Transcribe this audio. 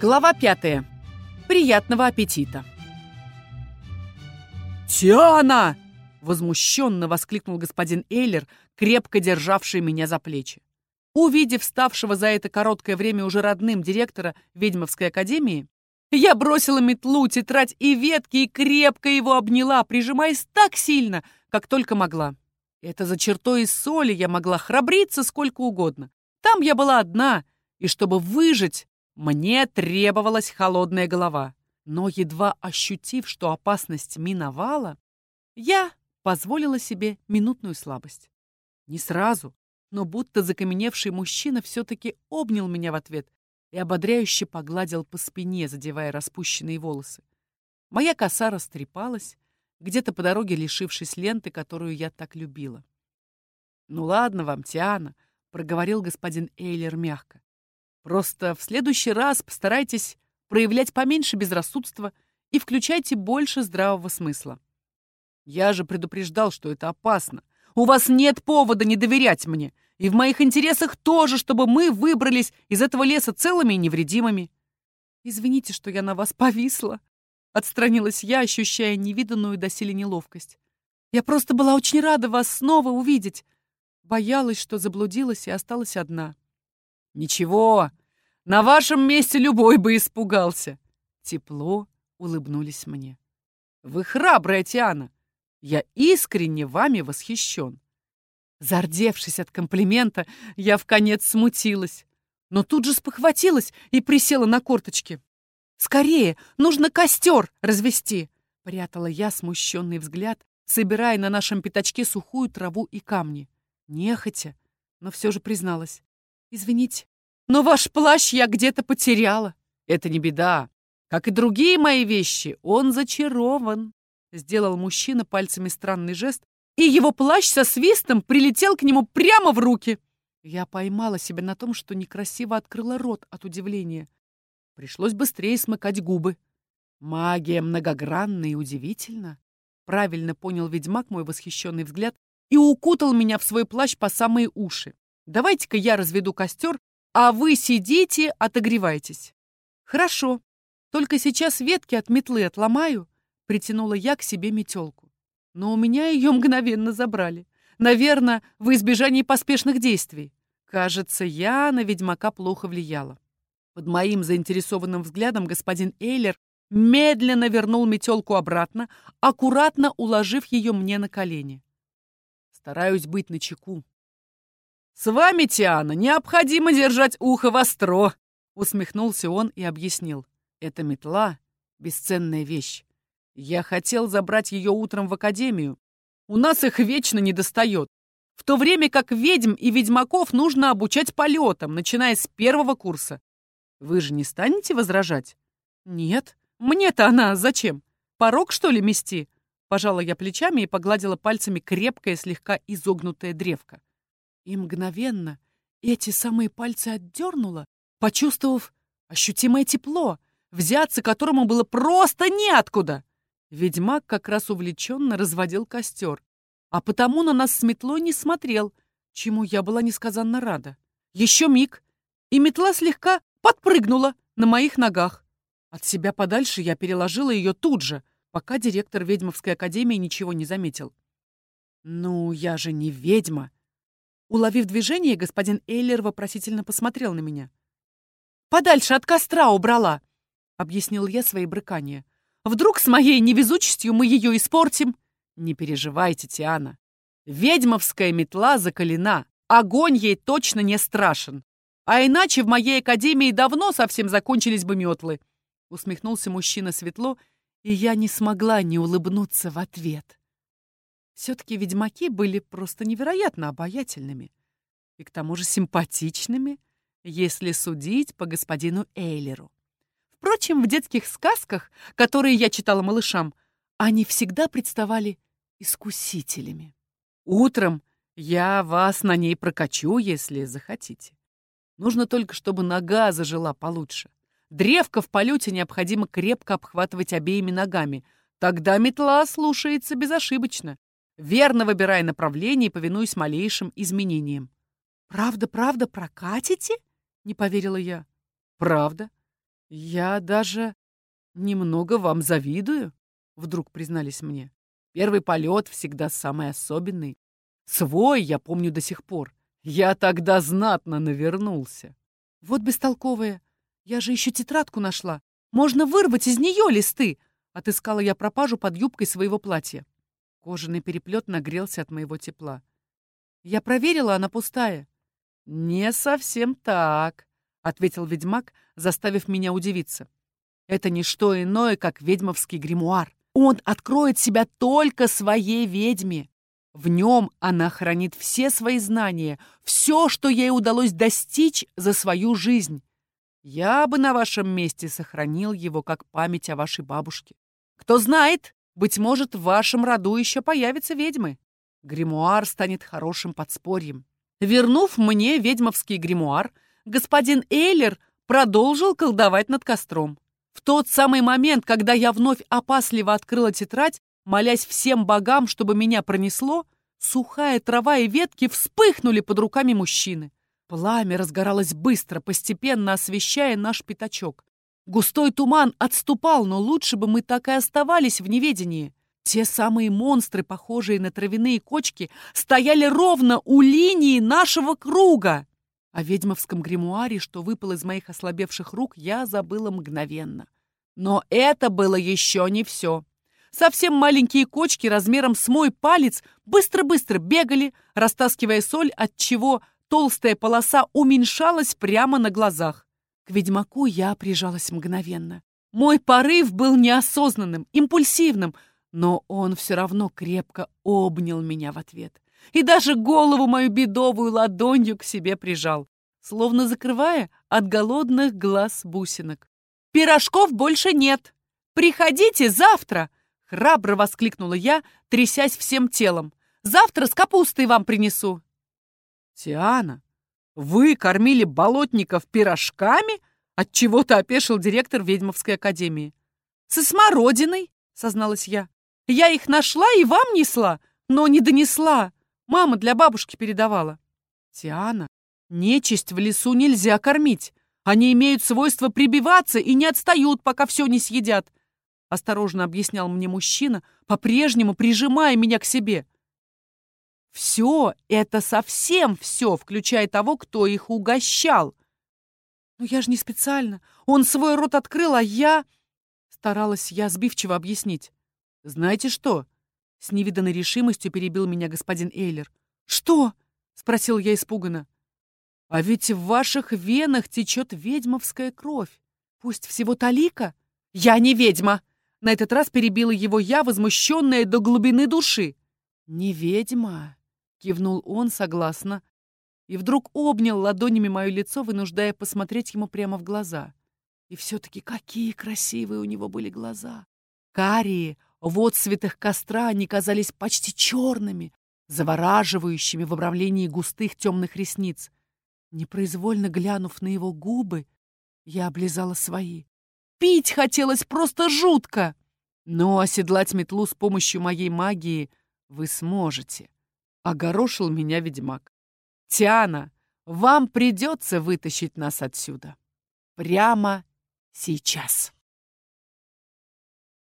Глава пятая. Приятного аппетита. «Тиана!» — возмущенно воскликнул господин Эйлер, крепко державший меня за плечи. Увидев ставшего за это короткое время уже родным директора Ведьмовской академии, я бросила метлу, тетрадь и ветки и крепко его обняла, прижимаясь так сильно, как только могла. Это за чертой из соли я могла храбриться сколько угодно. Там я была одна, и чтобы выжить, мне требовалась холодная голова. Но едва ощутив, что опасность миновала, я позволила себе минутную слабость. Не сразу, но будто закаменевший мужчина все-таки обнял меня в ответ и ободряюще погладил по спине, задевая распущенные волосы. Моя коса растрепалась, где-то по дороге лишившись ленты, которую я так любила. «Ну ладно вам, Тиана», — проговорил господин Эйлер мягко. «Просто в следующий раз постарайтесь проявлять поменьше безрассудства и включайте больше здравого смысла. Я же предупреждал, что это опасно. У вас нет повода не доверять мне. И в моих интересах тоже, чтобы мы выбрались из этого леса целыми и невредимыми. Извините, что я на вас повисла. Отстранилась я, ощущая невиданную доселе неловкость. Я просто была очень рада вас снова увидеть. Боялась, что заблудилась и осталась одна. Ничего, на вашем месте любой бы испугался. Тепло улыбнулись мне. Вы храбрая, Тиана. Я искренне вами восхищен. Зардевшись от комплимента, я в конец смутилась, но тут же спохватилась и присела на корточки. «Скорее, нужно костер развести!» — прятала я смущенный взгляд, собирая на нашем пятачке сухую траву и камни. Нехотя, но все же призналась. «Извините, но ваш плащ я где-то потеряла». «Это не беда. Как и другие мои вещи, он зачарован», — сделал мужчина пальцами странный жест, и его плащ со свистом прилетел к нему прямо в руки. Я поймала себя на том, что некрасиво открыла рот от удивления. Пришлось быстрее смыкать губы. Магия многогранна и удивительна. Правильно понял ведьмак мой восхищенный взгляд и укутал меня в свой плащ по самые уши. Давайте-ка я разведу костер, а вы сидите, отогревайтесь. Хорошо. Только сейчас ветки от метлы отломаю, притянула я к себе метелку но у меня ее мгновенно забрали. Наверное, в избежании поспешных действий. Кажется, я на ведьмака плохо влияла. Под моим заинтересованным взглядом господин Эйлер медленно вернул метелку обратно, аккуратно уложив ее мне на колени. Стараюсь быть начеку. «С вами, Тиана, необходимо держать ухо востро!» Усмехнулся он и объяснил. «Эта метла — бесценная вещь. Я хотел забрать ее утром в академию. У нас их вечно не достает. В то время как ведьм и ведьмаков нужно обучать полетам, начиная с первого курса. Вы же не станете возражать? Нет. Мне-то она зачем? Порог, что ли, мести? Пожала я плечами и погладила пальцами крепкое, слегка изогнутое древко. И мгновенно эти самые пальцы отдернула, почувствовав ощутимое тепло, взяться которому было просто неоткуда. Ведьмак как раз увлеченно разводил костер, а потому на нас с метлой не смотрел, чему я была несказанно рада. Еще миг, и метла слегка подпрыгнула на моих ногах. От себя подальше я переложила ее тут же, пока директор ведьмовской академии ничего не заметил. «Ну, я же не ведьма!» Уловив движение, господин Эйлер вопросительно посмотрел на меня. «Подальше от костра убрала!» — объяснил я свои брыкания. Вдруг с моей невезучестью мы ее испортим? Не переживайте, Тиана. Ведьмовская метла закалена. Огонь ей точно не страшен. А иначе в моей академии давно совсем закончились бы метлы. Усмехнулся мужчина светло, и я не смогла не улыбнуться в ответ. Все-таки ведьмаки были просто невероятно обаятельными. И к тому же симпатичными, если судить по господину Эйлеру. Впрочем, в детских сказках, которые я читала малышам, они всегда представали искусителями. Утром я вас на ней прокачу, если захотите. Нужно только, чтобы нога зажила получше. Древко в полете необходимо крепко обхватывать обеими ногами. Тогда метла слушается безошибочно, верно выбирая направление и повинуясь малейшим изменениям. «Правда, правда, прокатите?» — не поверила я. «Правда. «Я даже немного вам завидую», — вдруг признались мне. «Первый полет всегда самый особенный. Свой я помню до сих пор. Я тогда знатно навернулся». «Вот бестолковая. Я же еще тетрадку нашла. Можно вырвать из нее листы!» Отыскала я пропажу под юбкой своего платья. Кожаный переплет нагрелся от моего тепла. Я проверила, она пустая. «Не совсем так», — ответил ведьмак, заставив меня удивиться. «Это не что иное, как ведьмовский гримуар. Он откроет себя только своей ведьме. В нем она хранит все свои знания, все, что ей удалось достичь за свою жизнь. Я бы на вашем месте сохранил его как память о вашей бабушке. Кто знает, быть может, в вашем роду еще появятся ведьмы. Гримуар станет хорошим подспорьем. Вернув мне ведьмовский гримуар, господин Эйлер продолжил колдовать над костром. В тот самый момент, когда я вновь опасливо открыла тетрадь, молясь всем богам, чтобы меня пронесло, сухая трава и ветки вспыхнули под руками мужчины. Пламя разгоралось быстро, постепенно освещая наш пятачок. Густой туман отступал, но лучше бы мы так и оставались в неведении. Те самые монстры, похожие на травяные кочки, стояли ровно у линии нашего круга. О ведьмовском гримуаре, что выпал из моих ослабевших рук, я забыла мгновенно. Но это было еще не все. Совсем маленькие кочки размером с мой палец быстро-быстро бегали, растаскивая соль, от чего толстая полоса уменьшалась прямо на глазах. К ведьмаку я прижалась мгновенно. Мой порыв был неосознанным, импульсивным, но он все равно крепко обнял меня в ответ. И даже голову мою бедовую ладонью к себе прижал, словно закрывая от голодных глаз бусинок. «Пирожков больше нет! Приходите завтра!» — храбро воскликнула я, трясясь всем телом. «Завтра с капустой вам принесу!» «Тиана, вы кормили болотников пирожками?» От чего то опешил директор ведьмовской академии. «Со смородиной!» — созналась я. «Я их нашла и вам несла, но не донесла. Мама для бабушки передавала». «Тиана, нечисть в лесу нельзя кормить. Они имеют свойство прибиваться и не отстают, пока все не съедят», — осторожно объяснял мне мужчина, по-прежнему прижимая меня к себе. Все — это совсем все, включая того, кто их угощал. Но я же не специально. Он свой рот открыл, а я... Старалась я сбивчиво объяснить. Знаете что? С невиданной решимостью перебил меня господин Эйлер. Что? Спросил я испуганно. А ведь в ваших венах течет ведьмовская кровь. Пусть всего талика. Я не ведьма. На этот раз перебила его я, возмущенная до глубины души. Не ведьма, Кивнул он согласно и вдруг обнял ладонями мое лицо, вынуждая посмотреть ему прямо в глаза. И все-таки какие красивые у него были глаза! Карие, в отсветах костра они казались почти черными, завораживающими в обрамлении густых темных ресниц. Непроизвольно глянув на его губы, я облизала свои. Пить хотелось просто жутко! Но оседлать метлу с помощью моей магии вы сможете. Огорошил меня ведьмак. «Тиана, вам придется вытащить нас отсюда. Прямо сейчас».